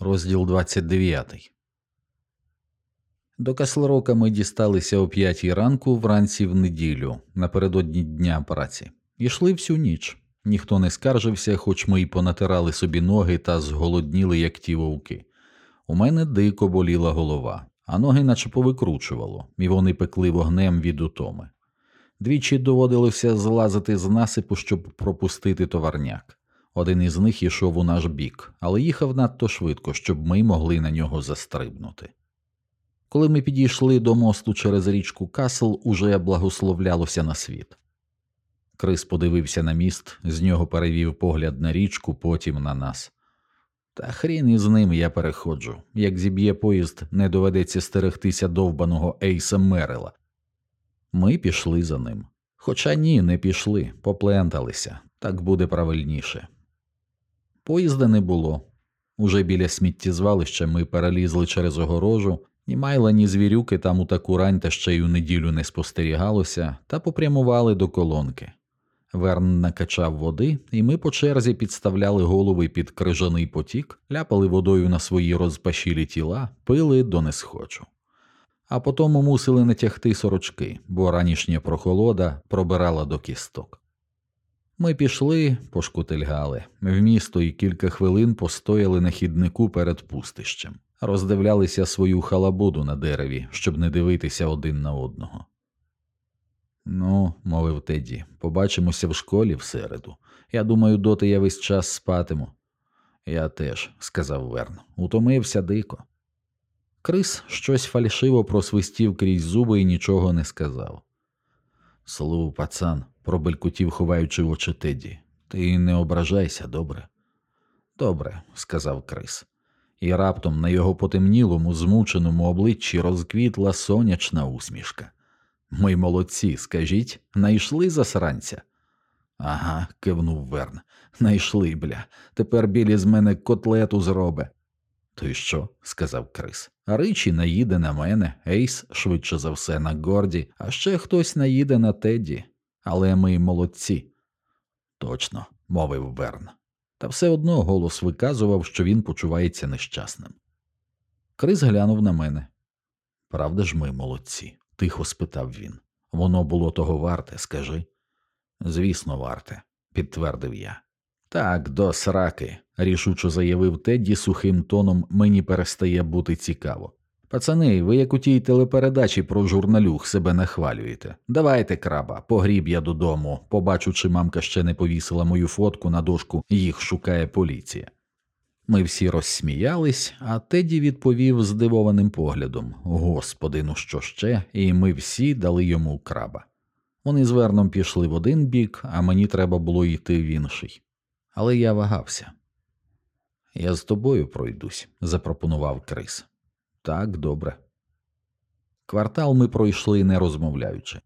Розділ 29. До Каслрока ми дісталися о п'ятій ранку вранці в неділю, напередодні дня праці, Ішли всю ніч. Ніхто не скаржився, хоч ми й понатирали собі ноги та зголодніли, як ті вовки. У мене дико боліла голова, а ноги наче повикручувало, і вони пекли вогнем від утоми. Двічі доводилося злазити з насипу, щоб пропустити товарняк. Один із них йшов у наш бік, але їхав надто швидко, щоб ми могли на нього застрибнути. Коли ми підійшли до мосту через річку Касл, уже благословлялося на світ. Крис подивився на міст, з нього перевів погляд на річку, потім на нас. Та хрін із ним я переходжу. Як зіб'є поїзд, не доведеться стерегтися довбаного Ейса Мерила. Ми пішли за ним. Хоча ні, не пішли, попленталися, так буде правильніше. Поїзда не було. Уже біля сміттєзвалища ми перелізли через огорожу, ні майла, ні звірюки там у таку рань та ще й у неділю не спостерігалося, та попрямували до колонки. Верн накачав води, і ми по черзі підставляли голови під крижаний потік, ляпали водою на свої розпашілі тіла, пили до несхочу. А потім мусили натягти сорочки, бо ранішня прохолода пробирала до кісток. Ми пішли, пошкутильгали, в місто і кілька хвилин постояли на хіднику перед пустищем, роздивлялися свою халабуду на дереві, щоб не дивитися один на одного. Ну, мовив Теді, побачимося в школі в середу. Я думаю, доти я весь час спатиму. Я теж, сказав Верн, утомився дико. Крис щось фальшиво просвистів крізь зуби і нічого не сказав. Слув, пацан, пробелькотів, ховаючи очі Теді, ти не ображайся, добре? Добре, сказав Крис, і раптом на його потемнілому, змученому обличчі розквітла сонячна усмішка. Ми молодці, скажіть, найшли засранця? Ага, кивнув Верн. Найшли, бля. Тепер білі з мене котлету зробе. То й що? сказав Крис. Ричі наїде на мене, Ейс, швидше за все, на Горді, а ще хтось наїде на Тедді. Але ми молодці. Точно, мовив Верн. Та все одно голос виказував, що він почувається нещасним. Крис глянув на мене. Правда ж ми молодці? тихо спитав він. Воно було того варте, скажи. Звісно, варте, підтвердив я. Так, до сраки, рішуче заявив Тедді сухим тоном, мені перестає бути цікаво. Пацани, ви як у тій телепередачі про журналюх себе нахвалюєте. Давайте, краба, погріб я додому, побачу, чи мамка ще не повісила мою фотку на дошку, їх шукає поліція. Ми всі розсміялись, а Теді відповів здивованим поглядом Господи, ну що ще? І ми всі дали йому краба. Вони з Верном пішли в один бік, а мені треба було йти в інший. Але я вагався. Я з тобою пройдусь, запропонував Крис. Так, добре. Квартал ми пройшли, не розмовляючи.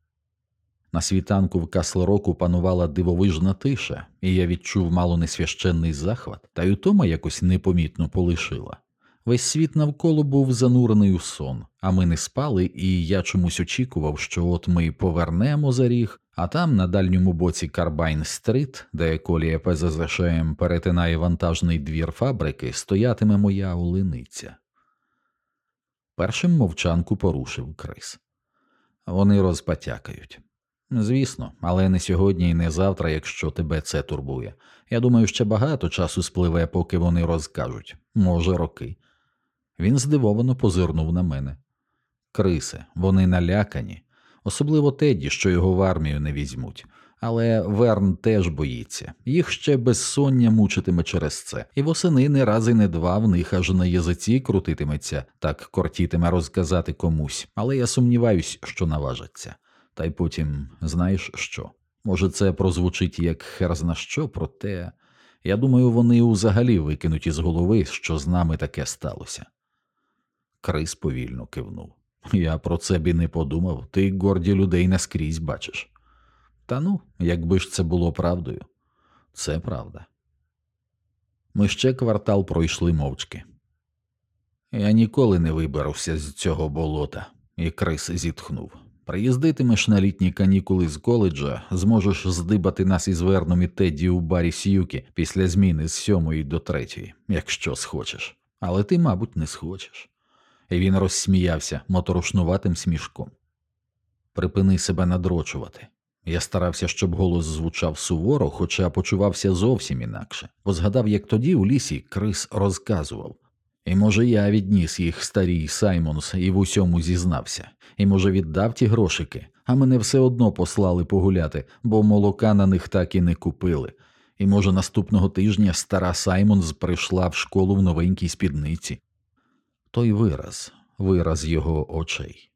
На світанку в Каслроку панувала дивовижна тиша, і я відчув мало не священний захват, та й утома якось непомітно полишила. Весь світ навколо був занурений у сон, а ми не спали, і я чомусь очікував, що от ми повернемо за ріг, а там, на дальньому боці Карбайн Стрит, де колія ПЗЗШМ перетинає вантажний двір фабрики, стоятиме моя олениця. Першим мовчанку порушив Крис. Вони розпатякають. Звісно, але не сьогодні і не завтра, якщо тебе це турбує. Я думаю, ще багато часу спливе, поки вони розкажуть, може, роки. Він здивовано позирнув на мене. Крисе, вони налякані, особливо Теді, що його в армію не візьмуть. Але Верн теж боїться, їх ще безсоння мучитиме через це, і восени не раз і не два в них аж на язиці крутитиметься, так кортітиме розказати комусь, але я сумніваюсь, що наважаться. Та й потім знаєш що? Може, це прозвучить як херзна що, проте я думаю, вони взагалі викинуть із голови, що з нами таке сталося. Крис повільно кивнув. Я про це б і не подумав, ти горді людей наскрізь бачиш. Та ну, якби ж це було правдою, це правда. Ми ще квартал пройшли мовчки. Я ніколи не виберуся з цього болота, і Крис зітхнув. Приїздитимеш на літні канікули з коледжа, зможеш здибати нас із Верном і Тедді у барі Сюкі після зміни з сьомої до третьої, якщо схочеш. але ти, мабуть, не схочеш. І він розсміявся моторошнуватим смішком. Припини себе надрочувати. Я старався, щоб голос звучав суворо, хоча почувався зовсім інакше, бо згадав, як тоді у лісі Крис розказував. І, може, я відніс їх старій Саймонс і в усьому зізнався, і, може, віддав ті грошики, а мене все одно послали погуляти, бо молока на них так і не купили. І, може, наступного тижня стара Саймонс прийшла в школу в новенькій спідниці. Той вираз, вираз його очей.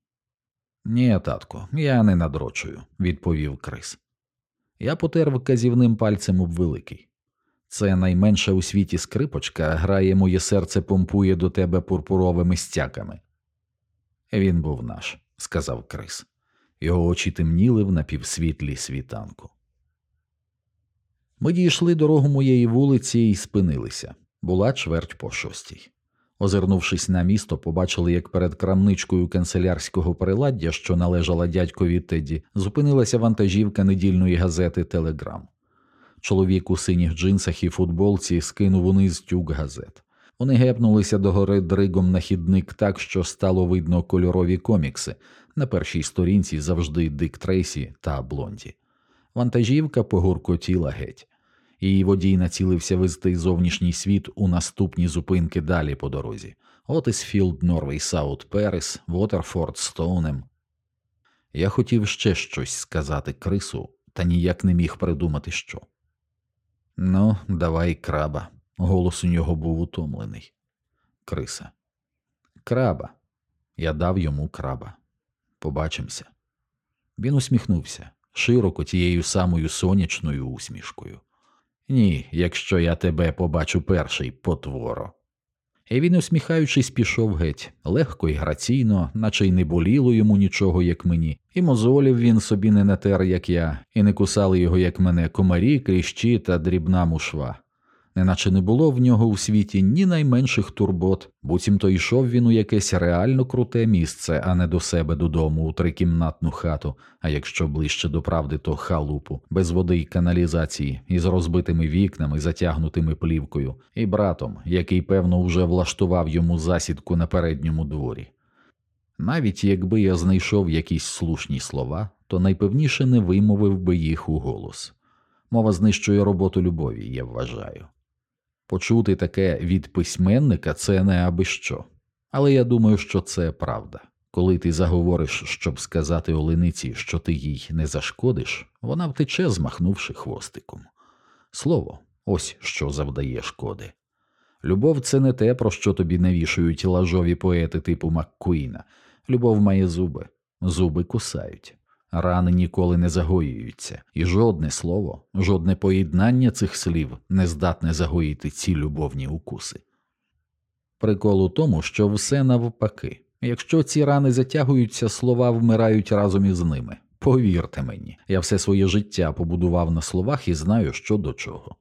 Ні, татко, я не надрочую, відповів Крис. Я потер вказівним пальцем об великий. Це найменша у світі скрипочка, грає моє серце помпує до тебе пурпуровими стяками. Він був наш, сказав Крис. Його очі темніли в напівсвітлі світанку. Ми дійшли дорогу моєї вулиці і спинилися. Була чверть по шостій. Озирнувшись на місто, побачили, як перед крамничкою канцелярського приладдя, що належала дядькові Теді, зупинилася вантажівка недільної газети Телеграм. Чоловік у синіх джинсах і футболці скинув униз тюк газет. Вони гепнулися догори дригом на хідник так, що стало видно кольорові комікси. На першій сторінці завжди Дик Трейсі та Блонді. Вантажівка погуркотіла геть. Її водій націлився везти зовнішній світ у наступні зупинки далі по дорозі Отисфілд, Норвей Саут Перес, Вотерфорд, Стоунем. Я хотів ще щось сказати Крису, та ніяк не міг придумати що. Ну, давай краба. Голос у нього був утомлений. Криса. Краба. Я дав йому краба. Побачимося. Він усміхнувся широко тією самою сонячною усмішкою. Ні, якщо я тебе побачу перший, потворо. І він, усміхаючись, пішов геть, легко і граційно, наче й не боліло йому нічого, як мені, і мозолів він собі не натер, як я, і не кусали його, як мене, комарі, кліщі та дрібна мушва неначе не було в нього у світі ні найменших турбот, буцімто йшов він у якесь реально круте місце, а не до себе додому, у трикімнатну хату, а якщо ближче до правди, то халупу, без води й каналізації, із розбитими вікнами, затягнутими плівкою, і братом, який, певно, уже влаштував йому засідку на передньому дворі. Навіть якби я знайшов якісь слушні слова, то найпевніше не вимовив би їх у голос. Мова знищує роботу любові, я вважаю. Почути таке від письменника це не аби. Але я думаю, що це правда. Коли ти заговориш, щоб сказати Олениці, що ти їй не зашкодиш, вона втече, змахнувши хвостиком. Слово, ось що завдає шкоди. Любов це не те, про що тобі навішують лажові поети типу Маккуїна. Любов має зуби, зуби кусають. Рани ніколи не загоюються, і жодне слово, жодне поєднання цих слів не здатне загоїти ці любовні укуси. Прикол у тому, що все навпаки, якщо ці рани затягуються, слова вмирають разом із ними. Повірте мені, я все своє життя побудував на словах і знаю, що до чого.